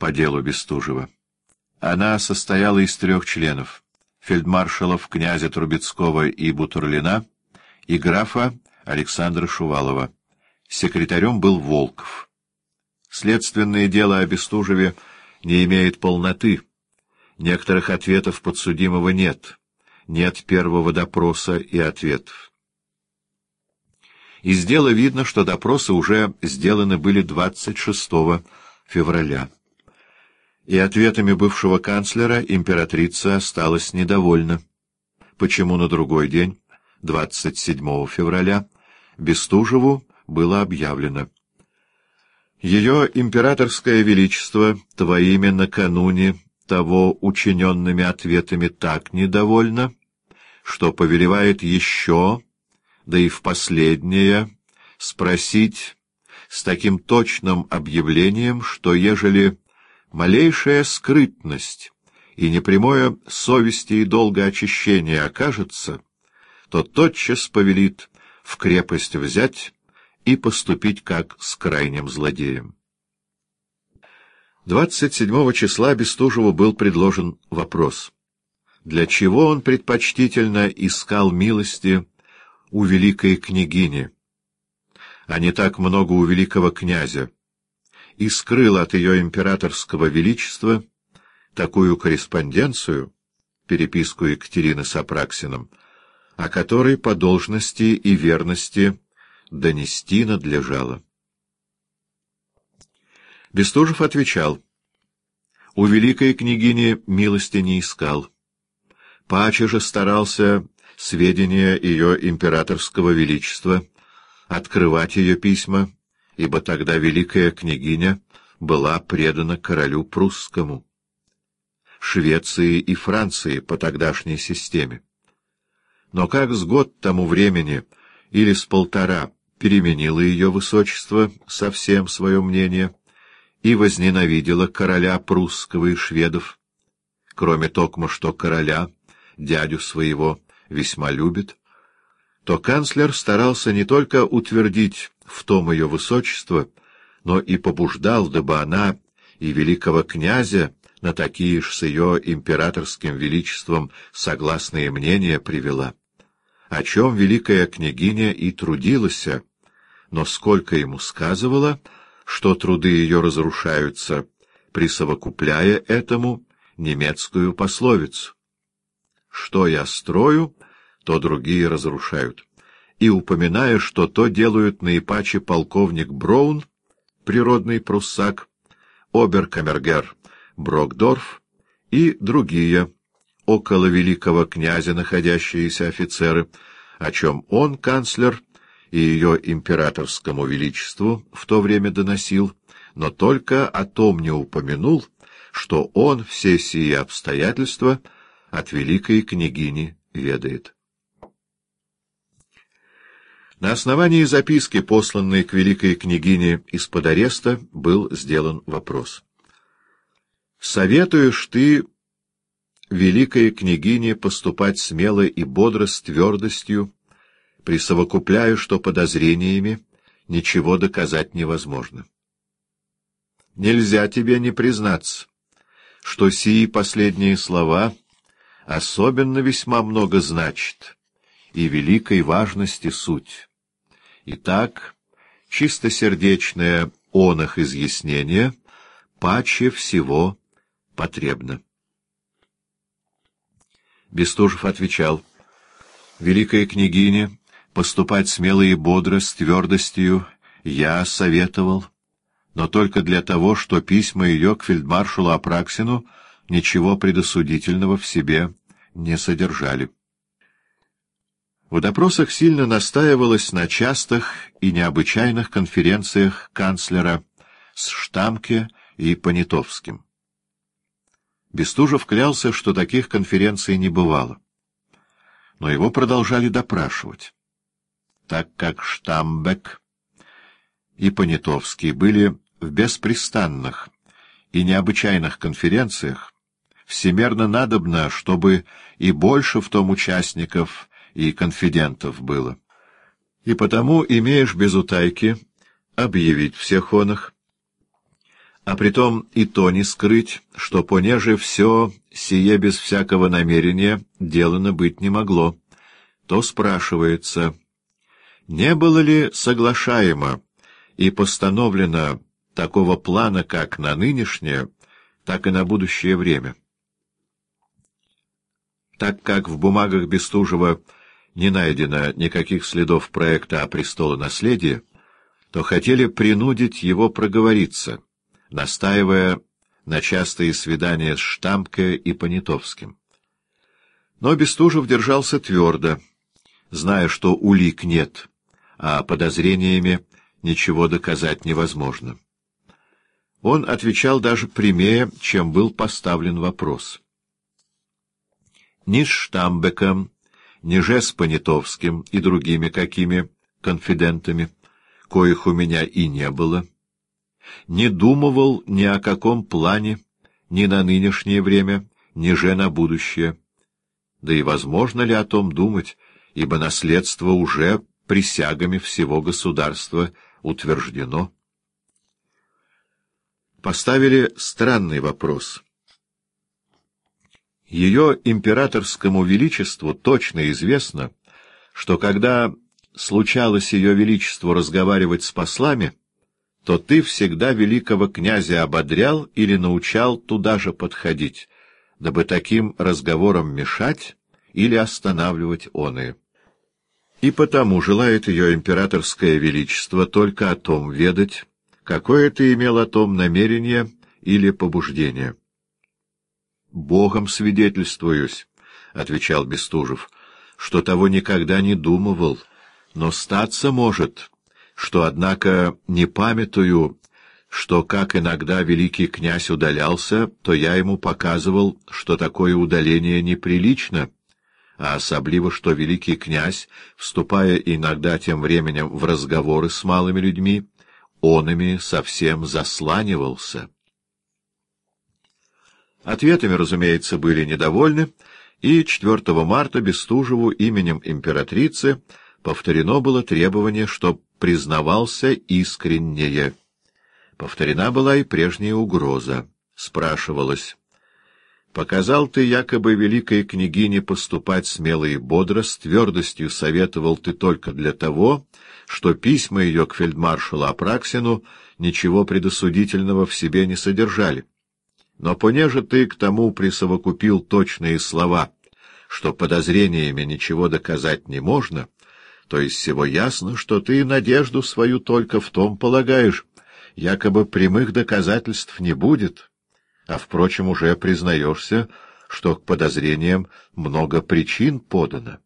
по делу Бестужева. Она состояла из трех членов — фельдмаршалов князя Трубецкого и Бутурлина и графа Александра Шувалова. Секретарем был Волков. Следственное дело о Бестужеве не имеет полноты. Некоторых ответов подсудимого нет. Нет первого допроса и ответов. Из дела видно, что допросы уже сделаны были 26 февраля и ответами бывшего канцлера императрица осталась недовольна. Почему на другой день, 27 февраля, Бестужеву было объявлено. Ее императорское величество твоими накануне того учиненными ответами так недовольно, что повелевает еще, да и в последнее, спросить с таким точным объявлением, что ежели малейшая скрытность и непрямое совести и долгое очищение окажется, то тотчас повелит в крепость взять и поступить как с крайним злодеем. 27 числа Бестужеву был предложен вопрос, для чего он предпочтительно искал милости у великой княгини, а не так много у великого князя, и скрыл от ее императорского величества такую корреспонденцию, переписку Екатерины с Апраксином, о которой по должности и верности донести надлежало. Бестужев отвечал, «У великой княгини милости не искал. Паче же старался сведения ее императорского величества, открывать ее письма, ибо тогда великая княгиня была предана королю прусскому, Швеции и Франции по тогдашней системе. Но как с год тому времени или с полтора переменило ее высочество совсем свое мнение и возненавидела короля прусского и шведов, кроме токмо, что короля, дядю своего, весьма любит, то канцлер старался не только утвердить в том ее высочество, но и побуждал, дабы она и великого князя на такие ж с ее императорским величеством согласные мнения привела, о чем великая княгиня и трудилась, но сколько ему сказывала, что труды ее разрушаются, присовокупляя этому немецкую пословицу. «Что я строю, то другие разрушают» и упоминая, что то делают наипаче полковник Браун, природный пруссак, оберкамергер Брокдорф и другие, около великого князя находящиеся офицеры, о чем он, канцлер, и ее императорскому величеству в то время доносил, но только о том не упомянул, что он все сие обстоятельства от великой княгини ведает. На основании записки, посланной к великой княгине из-под ареста, был сделан вопрос. «Советуешь ты, великой княгине, поступать смело и бодро с твердостью, присовокупляя, что подозрениями ничего доказать невозможно. Нельзя тебе не признаться, что сии последние слова особенно весьма много значат и великой важности суть». Итак, чистосердечное он их изъяснение паче всего потребно. Бестужев отвечал, «Великая княгиня, поступать смело и бодро, с твердостью я советовал, но только для того, что письма ее к фельдмаршалу Апраксину ничего предосудительного в себе не содержали». В допросах сильно настаивалось на частых и необычайных конференциях канцлера с Штамке и Понятовским. Бестужев клялся, что таких конференций не бывало. Но его продолжали допрашивать. Так как Штамбек и Понятовский были в беспрестанных и необычайных конференциях, всемерно надобно, чтобы и больше в том участников и конфидентов было. И потому имеешь без утайки объявить всех он их, а притом и то не скрыть, что понеже все сие без всякого намерения делано быть не могло, то спрашивается, не было ли соглашаемо и постановлено такого плана как на нынешнее, так и на будущее время? Так как в бумагах Бестужева не найдено никаких следов проекта о престолонаследии, то хотели принудить его проговориться, настаивая на частые свидания с Штампке и Понятовским. Но Бестужев держался твердо, зная, что улик нет, а подозрениями ничего доказать невозможно. Он отвечал даже прямее, чем был поставлен вопрос. Ни с Штамбеком, ни же с Понятовским и другими какими конфидентами, коих у меня и не было, не думывал ни о каком плане, ни на нынешнее время, ни же на будущее. Да и возможно ли о том думать, ибо наследство уже присягами всего государства утверждено? Поставили странный вопрос. Ее императорскому величеству точно известно, что когда случалось ее величеству разговаривать с послами, то ты всегда великого князя ободрял или научал туда же подходить, дабы таким разговорам мешать или останавливать оные. И потому желает ее императорское величество только о том ведать, какое ты имел о том намерение или побуждение. — Богом свидетельствуюсь, — отвечал Бестужев, — что того никогда не думывал, но статься может, что, однако, не памятую, что, как иногда великий князь удалялся, то я ему показывал, что такое удаление неприлично, а особливо, что великий князь, вступая иногда тем временем в разговоры с малыми людьми, он ими совсем засланивался. Ответами, разумеется, были недовольны, и 4 марта Бестужеву именем императрицы повторено было требование, чтоб признавался искреннее. Повторена была и прежняя угроза. Спрашивалось, «Показал ты якобы великой княгине поступать смело и бодро, с твердостью советовал ты только для того, что письма ее к фельдмаршалу Апраксину ничего предосудительного в себе не содержали. Но понеже ты к тому присовокупил точные слова, что подозрениями ничего доказать не можно, — то из всего ясно, что ты надежду свою только в том полагаешь, якобы прямых доказательств не будет, а, впрочем, уже признаешься, что к подозрениям много причин подано.